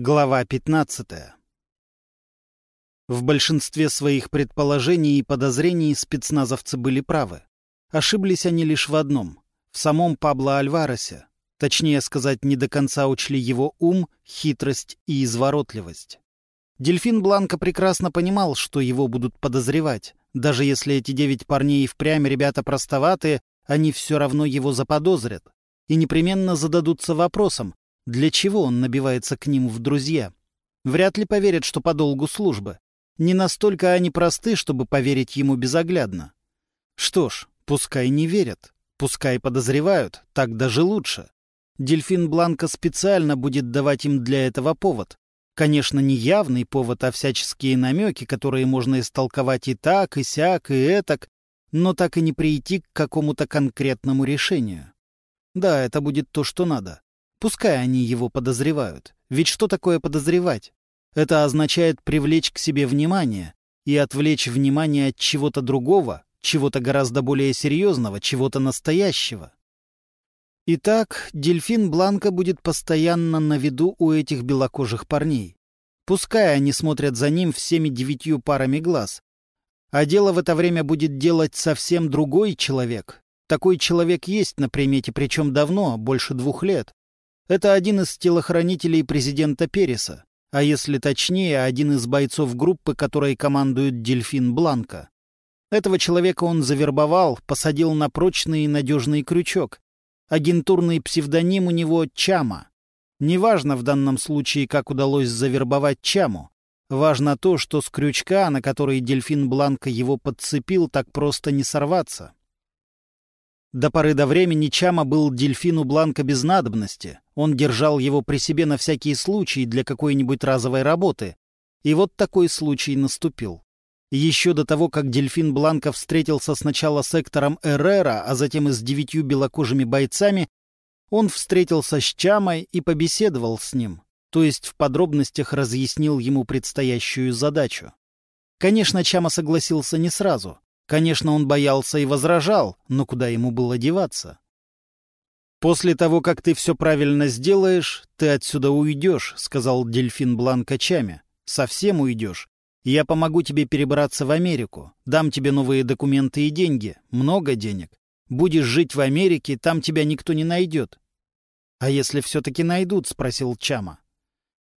Глава 15. В большинстве своих предположений и подозрений спецназовцы были правы. Ошиблись они лишь в одном — в самом Пабло Альваресе. Точнее сказать, не до конца учли его ум, хитрость и изворотливость. Дельфин Бланко прекрасно понимал, что его будут подозревать. Даже если эти девять парней и впрямь ребята простоватые, они все равно его заподозрят. И непременно зададутся вопросом, для чего он набивается к ним в друзья? Вряд ли поверят, что по долгу службы. Не настолько они просты, чтобы поверить ему безоглядно. Что ж, пускай не верят, пускай подозревают, так даже лучше. Дельфин Бланка специально будет давать им для этого повод. Конечно, не явный повод, а всяческие намеки, которые можно истолковать и так, и сяк, и этак, но так и не прийти к какому-то конкретному решению. Да, это будет то, что надо. Пускай они его подозревают. Ведь что такое подозревать? Это означает привлечь к себе внимание и отвлечь внимание от чего-то другого, чего-то гораздо более серьезного, чего-то настоящего. Итак, дельфин Бланка будет постоянно на виду у этих белокожих парней. Пускай они смотрят за ним всеми девятью парами глаз. А дело в это время будет делать совсем другой человек. Такой человек есть на примете, причем давно, больше двух лет. Это один из телохранителей президента Переса, а если точнее, один из бойцов группы, которой командует Дельфин Бланка. Этого человека он завербовал, посадил на прочный и надежный крючок. Агентурный псевдоним у него Чама. Неважно в данном случае, как удалось завербовать Чаму. Важно то, что с крючка, на который дельфин Бланка его подцепил, так просто не сорваться. До поры до времени Чама был дельфину Бланка без надобности. Он держал его при себе на всякий случай для какой-нибудь разовой работы. И вот такой случай наступил. Еще до того, как дельфин Бланка встретился сначала с Эктором Эррера, а затем и с девятью белокожими бойцами, он встретился с Чамой и побеседовал с ним, то есть в подробностях разъяснил ему предстоящую задачу. Конечно, Чама согласился не сразу. Конечно, он боялся и возражал, но куда ему было деваться? «После того, как ты все правильно сделаешь, ты отсюда уйдешь», — сказал дельфин Бланка Чаме. «Совсем уйдешь. Я помогу тебе перебраться в Америку, дам тебе новые документы и деньги, много денег. Будешь жить в Америке, там тебя никто не найдет». «А если все-таки найдут?» — спросил Чама.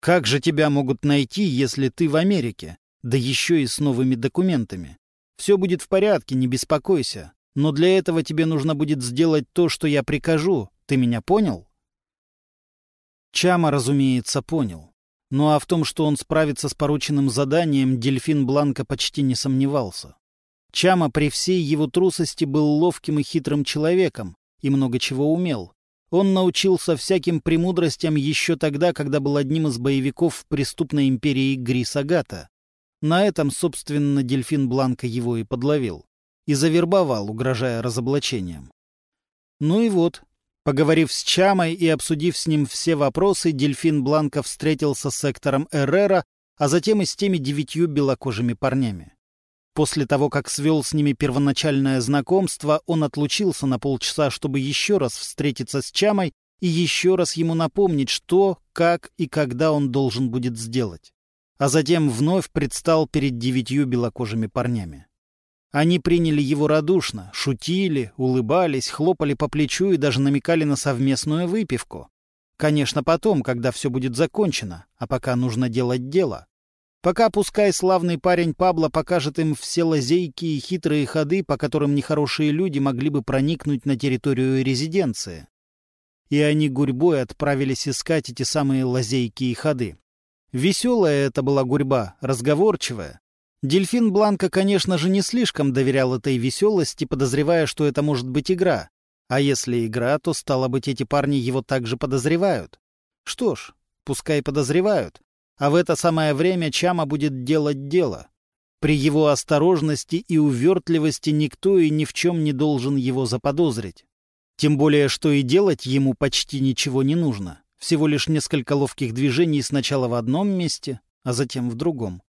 «Как же тебя могут найти, если ты в Америке? Да еще и с новыми документами. Все будет в порядке, не беспокойся. Но для этого тебе нужно будет сделать то, что я прикажу. Ты меня понял?» Чама, разумеется, понял. Ну а в том, что он справится с порученным заданием, дельфин Бланка почти не сомневался. Чама при всей его трусости был ловким и хитрым человеком и много чего умел. Он научился всяким премудростям еще тогда, когда был одним из боевиков в преступной империи Грисагата. На этом, собственно, дельфин Бланка его и подловил. И завербовал, угрожая разоблачением. Ну и вот, поговорив с Чамой и обсудив с ним все вопросы, дельфин Бланка встретился с сектором Эррера, а затем и с теми девятью белокожими парнями. После того, как свел с ними первоначальное знакомство, он отлучился на полчаса, чтобы еще раз встретиться с Чамой и еще раз ему напомнить, что, как и когда он должен будет сделать а затем вновь предстал перед девятью белокожими парнями. Они приняли его радушно, шутили, улыбались, хлопали по плечу и даже намекали на совместную выпивку. Конечно, потом, когда все будет закончено, а пока нужно делать дело. Пока пускай славный парень Пабло покажет им все лазейки и хитрые ходы, по которым нехорошие люди могли бы проникнуть на территорию резиденции. И они гурьбой отправились искать эти самые лазейки и ходы. Веселая это была гурьба, разговорчивая. Дельфин Бланка, конечно же, не слишком доверял этой веселости, подозревая, что это может быть игра. А если игра, то, стало быть, эти парни его также подозревают. Что ж, пускай подозревают. А в это самое время Чама будет делать дело. При его осторожности и увертливости никто и ни в чем не должен его заподозрить. Тем более, что и делать ему почти ничего не нужно. Всего лишь несколько ловких движений сначала в одном месте, а затем в другом.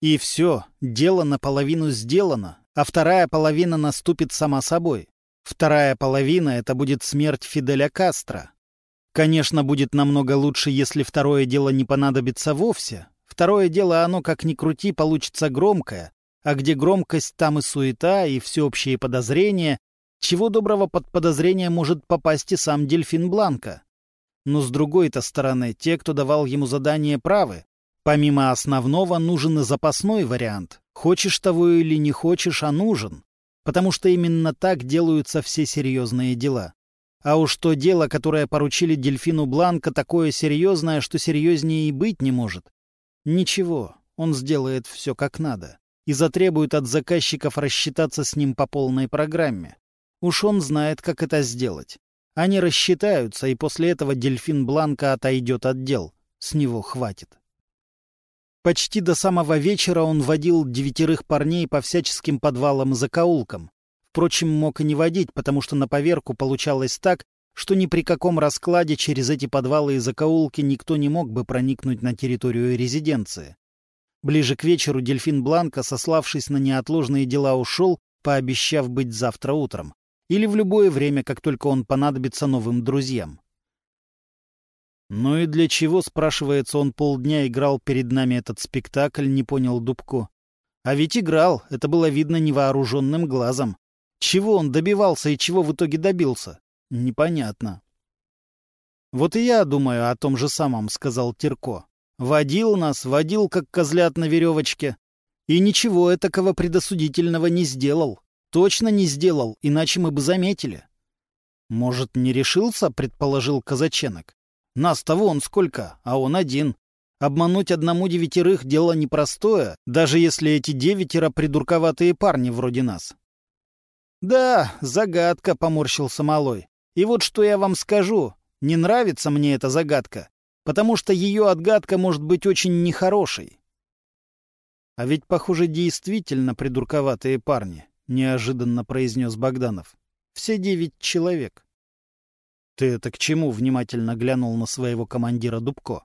И все, дело наполовину сделано, а вторая половина наступит сама собой. Вторая половина — это будет смерть Фиделя Кастро. Конечно, будет намного лучше, если второе дело не понадобится вовсе. Второе дело, оно, как ни крути, получится громкое. А где громкость, там и суета, и всеобщие подозрения. Чего доброго под подозрение может попасть и сам Дельфин Бланка. Но с другой-то стороны, те, кто давал ему задание, правы. Помимо основного, нужен и запасной вариант. Хочешь того или не хочешь, а нужен. Потому что именно так делаются все серьезные дела. А уж то дело, которое поручили дельфину Бланка, такое серьезное, что серьезнее и быть не может. Ничего, он сделает все как надо и затребует от заказчиков рассчитаться с ним по полной программе. Уж он знает, как это сделать. Они рассчитаются, и после этого дельфин Бланка отойдет от дел. С него хватит. Почти до самого вечера он водил девятерых парней по всяческим подвалам и закоулкам. Впрочем, мог и не водить, потому что на поверку получалось так, что ни при каком раскладе через эти подвалы и закоулки никто не мог бы проникнуть на территорию резиденции. Ближе к вечеру дельфин Бланка, сославшись на неотложные дела, ушел, пообещав быть завтра утром. Или в любое время, как только он понадобится новым друзьям. «Ну и для чего, спрашивается, он полдня играл перед нами этот спектакль, не понял Дубко. А ведь играл, это было видно невооруженным глазом. Чего он добивался и чего в итоге добился? Непонятно. «Вот и я думаю о том же самом», — сказал Терко. «Водил нас, водил, как козлят на веревочке. И ничего этакого предосудительного не сделал. Точно не сделал, иначе мы бы заметили». «Может, не решился?» — предположил Казаченок. «Нас-то вон сколько, а он один. Обмануть одному девятерых — дело непростое, даже если эти девятеро — придурковатые парни вроде нас. «Да, загадка», — поморщился Малой. «И вот что я вам скажу. Не нравится мне эта загадка, потому что ее отгадка может быть очень нехорошей». «А ведь, похоже, действительно придурковатые парни», — неожиданно произнес Богданов. «Все девять человек». «Ты это к чему?» — внимательно глянул на своего командира Дубко.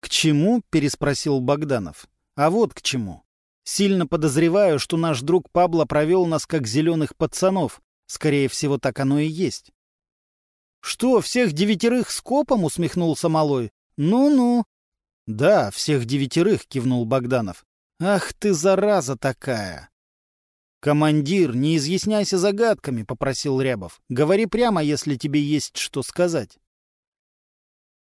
«К чему?» — переспросил Богданов. «А вот к чему. Сильно подозреваю, что наш друг Пабло провел нас как зеленых пацанов. Скорее всего, так оно и есть. «Что, всех девятерых скопом?» — усмехнулся Малой. «Ну-ну». «Да, всех девятерых», — кивнул Богданов. «Ах ты, зараза такая!» «Командир, не изъясняйся загадками», — попросил Рябов. «Говори прямо, если тебе есть что сказать».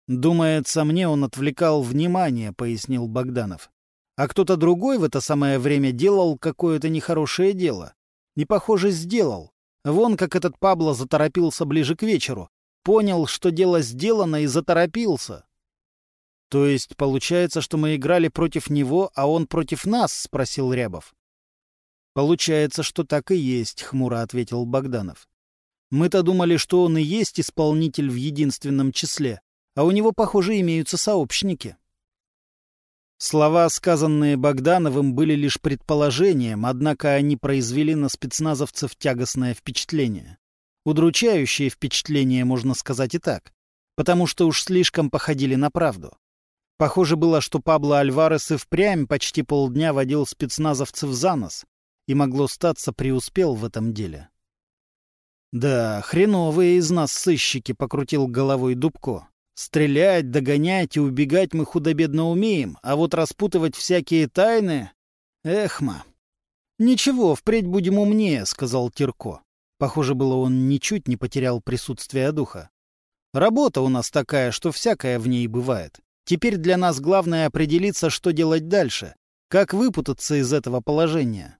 «Думается, мне он отвлекал внимание», — пояснил Богданов а кто-то другой в это самое время делал какое-то нехорошее дело. И, похоже, сделал. Вон как этот Пабло заторопился ближе к вечеру. Понял, что дело сделано, и заторопился. — То есть получается, что мы играли против него, а он против нас? — спросил Рябов. — Получается, что так и есть, — хмуро ответил Богданов. Мы-то думали, что он и есть исполнитель в единственном числе, а у него, похоже, имеются сообщники. Слова, сказанные Богдановым, были лишь предположением, однако они произвели на спецназовцев тягостное впечатление. Удручающее впечатление, можно сказать и так, потому что уж слишком походили на правду. Похоже было, что Пабло Альварес и впрямь почти полдня водил спецназовцев за нос, и могло статься преуспел в этом деле. «Да, хреновые из нас сыщики», — покрутил головой Дубко. Стрелять, догонять и убегать мы худо-бедно умеем, а вот распутывать всякие тайны... Эхма. «Ничего, впредь будем умнее», — сказал Тирко. Похоже было, он ничуть не потерял присутствие духа. «Работа у нас такая, что всякое в ней бывает. Теперь для нас главное определиться, что делать дальше, как выпутаться из этого положения».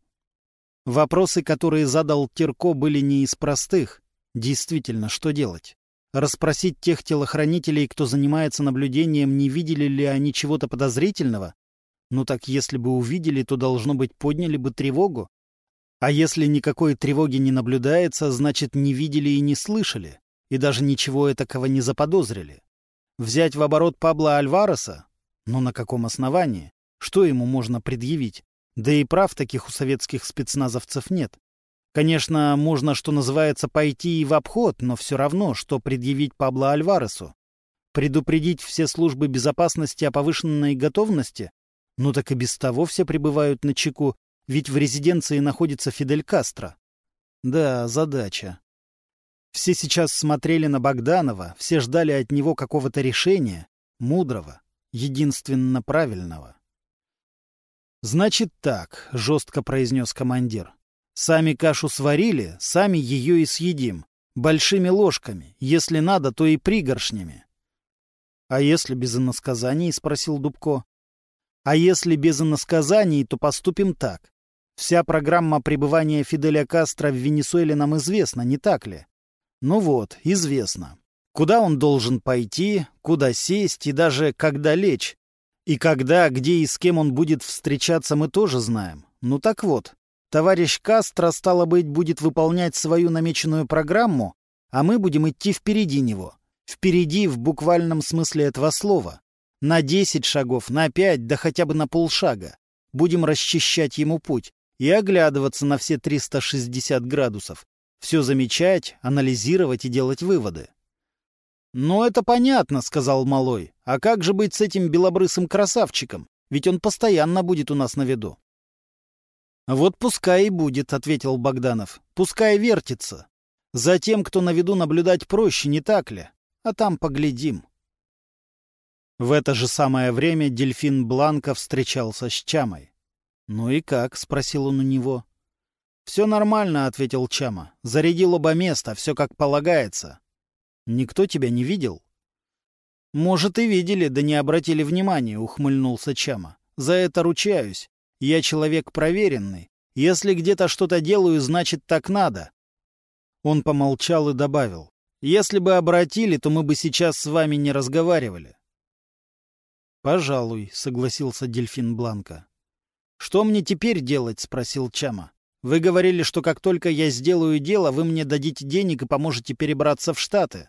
Вопросы, которые задал Тирко, были не из простых. Действительно, что делать? Расспросить тех телохранителей, кто занимается наблюдением, не видели ли они чего-то подозрительного? Ну так если бы увидели, то, должно быть, подняли бы тревогу. А если никакой тревоги не наблюдается, значит, не видели и не слышали, и даже ничего этакого не заподозрили. Взять в оборот Пабло Альвареса? Ну на каком основании? Что ему можно предъявить? Да и прав таких у советских спецназовцев нет. Конечно, можно, что называется, пойти и в обход, но все равно, что предъявить Пабло Альваресу. Предупредить все службы безопасности о повышенной готовности? Ну так и без того все пребывают на чеку, ведь в резиденции находится Фидель Кастро. Да, задача. Все сейчас смотрели на Богданова, все ждали от него какого-то решения, мудрого, единственно правильного. «Значит так», — жестко произнес командир. «Сами кашу сварили, сами ее и съедим. Большими ложками, если надо, то и пригоршнями». «А если без иносказаний?» — спросил Дубко. «А если без иносказаний, то поступим так. Вся программа пребывания Фиделя Кастро в Венесуэле нам известна, не так ли? Ну вот, известно. Куда он должен пойти, куда сесть и даже когда лечь. И когда, где и с кем он будет встречаться, мы тоже знаем. Ну так вот, товарищ Кастро, стало быть, будет выполнять свою намеченную программу, а мы будем идти впереди него. Впереди в буквальном смысле этого слова. На десять шагов, на пять, да хотя бы на полшага. Будем расчищать ему путь и оглядываться на все 360 градусов, все замечать, анализировать и делать выводы. «Ну, это понятно», — сказал Малой. «А как же быть с этим белобрысым красавчиком? Ведь он постоянно будет у нас на виду». «Вот пускай и будет», — ответил Богданов. «Пускай вертится. За тем, кто на виду наблюдать проще, не так ли? А там поглядим». В это же самое время дельфин Бланка встречался с Чамой. «Ну и как?» — спросил он у него. «Все нормально», — ответил Чама. «Зарядил оба места, все как полагается». «Никто тебя не видел?» «Может, и видели, да не обратили внимания», — ухмыльнулся Чама. «За это ручаюсь. Я человек проверенный. Если где-то что-то делаю, значит, так надо». Он помолчал и добавил. «Если бы обратили, то мы бы сейчас с вами не разговаривали». «Пожалуй», — согласился дельфин Бланка. «Что мне теперь делать?» — спросил Чама. «Вы говорили, что как только я сделаю дело, вы мне дадите денег и поможете перебраться в Штаты».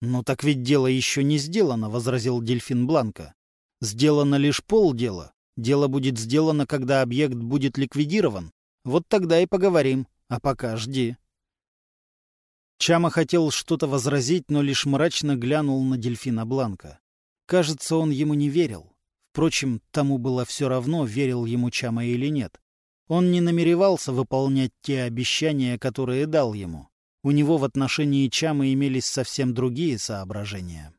«Ну так ведь дело еще не сделано», — возразил дельфин Бланка. «Сделано лишь полдела. Дело будет сделано, когда объект будет ликвидирован. Вот тогда и поговорим. А пока жди». Чама хотел что-то возразить, но лишь мрачно глянул на дельфина Бланка. Кажется, он ему не верил. Впрочем, тому было все равно, верил ему Чама или нет. Он не намеревался выполнять те обещания, которые дал ему. У него в отношении Чамы имелись совсем другие соображения.